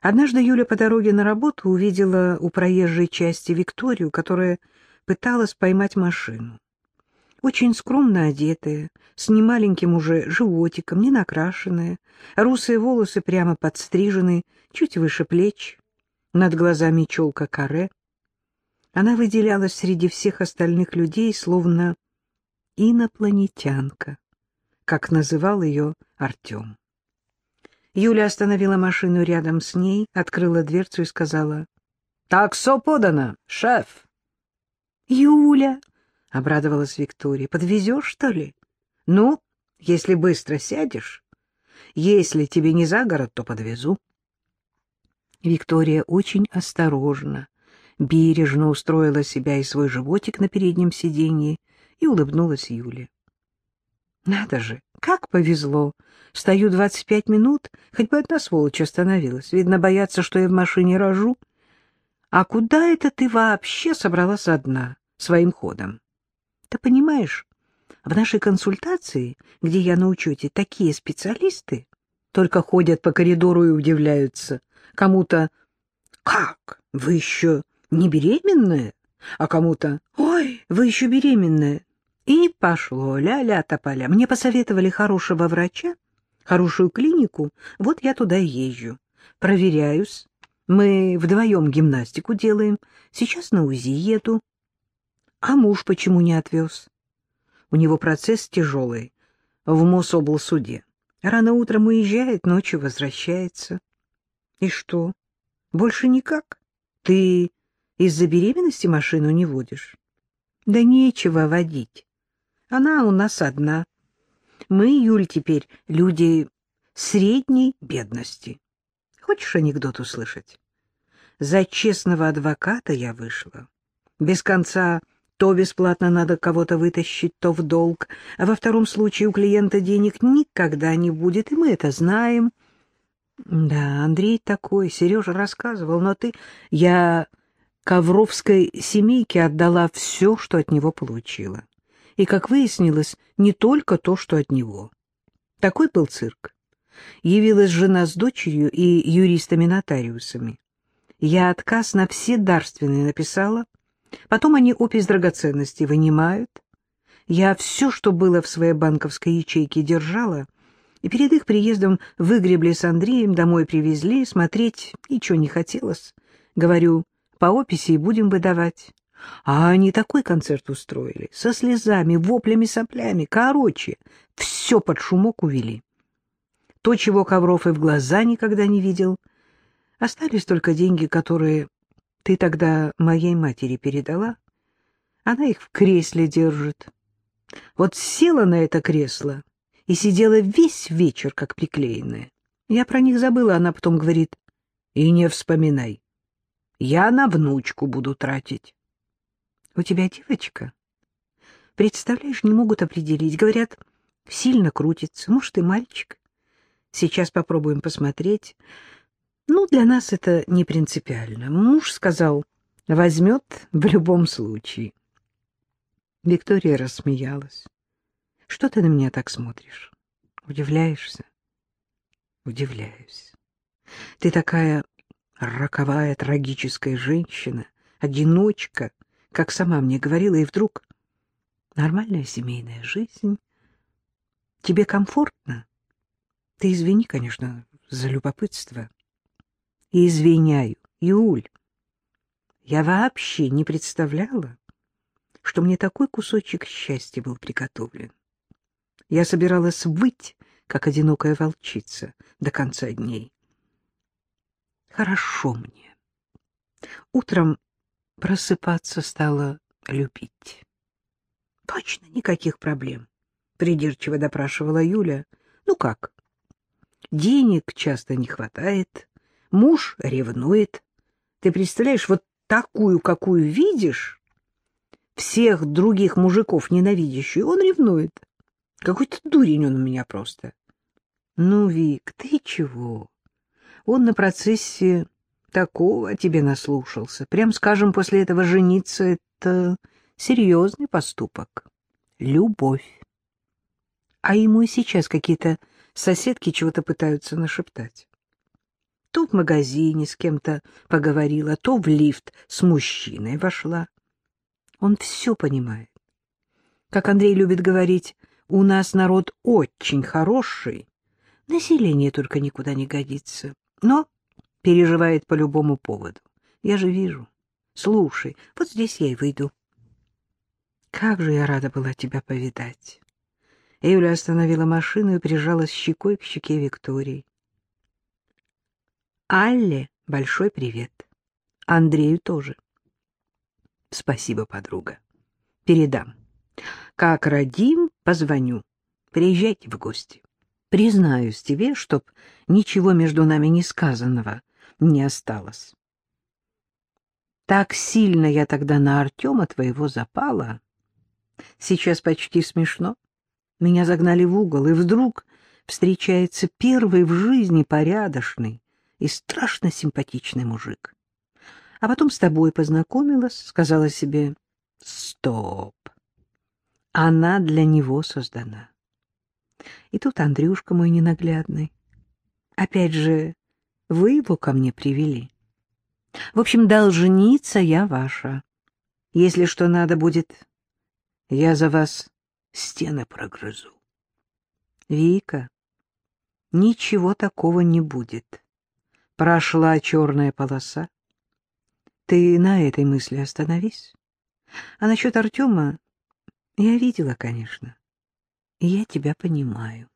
Однажды Юля по дороге на работу увидела у проезжей части Викторию, которая пыталась поймать машину. Очень скромно одетая, с немаленьким уже животиком, не накрашенная, русые волосы прямо подстрижены, чуть выше плеч, над глазами челка каре. Она выделялась среди всех остальных людей, словно инопланетянка, как называл ее Артем. Юля остановила машину рядом с ней, открыла дверцу и сказала, «Таксо подано, шеф!» «Юля!» — обрадовалась Виктория. «Подвезешь, что ли?» «Ну, если быстро сядешь. Если тебе не за город, то подвезу». Виктория очень осторожно, бережно устроила себя и свой животик на переднем сиденье и улыбнулась Юле. «Надо же, как повезло! Стою двадцать пять минут, хоть бы одна сволочь остановилась. Видно, боятся, что я в машине рожу. А куда это ты вообще собралась одна?» своим ходом. Ты понимаешь, в нашей консультации, где я на учете, такие специалисты только ходят по коридору и удивляются. Кому-то «Как? Вы еще не беременная?» А кому-то «Ой, вы еще беременная?» И пошло ля-ля тополя. Мне посоветовали хорошего врача, хорошую клинику, вот я туда езжу. Проверяюсь. Мы вдвоем гимнастику делаем. Сейчас на УЗИ еду. А муж почему не отвез? У него процесс тяжелый в Мособлсуде. Рано утром уезжает, ночью возвращается. И что? Больше никак? Ты из-за беременности машину не водишь? Да нечего водить. Она у нас одна. Мы, Юль, теперь люди средней бедности. Хочешь анекдот услышать? За честного адвоката я вышла. Без конца то бесплатно надо кого-то вытащить, то в долг, а во втором случае у клиента денег никогда не будет, и мы это знаем. Да, Андрей такой, Сережа рассказывал, но ты... Я Ковровской семейке отдала все, что от него получила. И, как выяснилось, не только то, что от него. Такой был цирк. Явилась жена с дочерью и юристами-нотариусами. Я отказ на все дарственные написала, Потом они опись драгоценностей вынимают. Я все, что было в своей банковской ячейке, держала, и перед их приездом выгребли с Андреем, домой привезли, смотреть ничего не хотелось. Говорю, по описи и будем выдавать. А они такой концерт устроили, со слезами, воплями, соплями, короче, все под шумок увели. То, чего Ковров и в глаза никогда не видел. Остались только деньги, которые ты тогда моей матери передала? Она их в кресле держит. Вот села на это кресло и сидела весь вечер, как приклеенная. Я про них забыла, она потом говорит, и не вспоминай. Я на внучку буду тратить. У тебя девочка? Представляешь, не могут определить. Говорят, сильно крутится. Может, и мальчик. Сейчас попробуем посмотреть. Ну, для нас это не принципиально. Муж сказал, возьмет в любом случае. Виктория рассмеялась. Что ты на меня так смотришь? Удивляешься? Удивляюсь. Ты такая роковая, трагическая женщина, одиночка, как сама мне говорила, и вдруг нормальная семейная жизнь. Тебе комфортно? Ты извини, конечно, за любопытство и извиняю, Юль. Я вообще не представляла, что мне такой кусочек счастья был приготовлен. Я собиралась быть, как одинокая волчица, до конца дней. Хорошо мне. Утром просыпаться стала любить. Точно никаких проблем, придирчиво допрашивала Юля. Ну как? Денег часто не хватает, Муж ревнует. Ты представляешь, вот такую, какую видишь, всех других мужиков ненавидящую, он ревнует. Какой-то дурень он у меня просто. Ну, Вик, ты чего? Он на процессе такого тебе наслушался. Прям, скажем, после этого жениться — это серьезный поступок. Любовь. А ему и сейчас какие-то соседки чего-то пытаются нашептать. То в магазине с кем-то поговорила, то в лифт с мужчиной вошла. Он все понимает. Как Андрей любит говорить, у нас народ очень хороший, население только никуда не годится, но переживает по любому поводу. Я же вижу. Слушай, вот здесь я и выйду. Как же я рада была тебя повидать. Юля остановила машину и прижалась щекой к щеке Виктории. Алле большой привет. Андрею тоже. Спасибо, подруга. Передам. Как родим, позвоню. Приезжайте в гости. Признаюсь тебе, чтоб ничего между нами не сказанного не осталось. Так сильно я тогда на Артема твоего запала. Сейчас почти смешно. Меня загнали в угол, и вдруг встречается первый в жизни порядочный и страшно симпатичный мужик. А потом с тобой познакомилась, сказала себе «Стоп! Она для него создана». И тут Андрюшка мой ненаглядный. Опять же, вы его ко мне привели. В общем, должница я ваша. Если что надо будет, я за вас стены прогрызу. Вика, ничего такого не будет. Прошла черная полоса. Ты на этой мысли остановись. А насчет Артема я видела, конечно. Я тебя понимаю.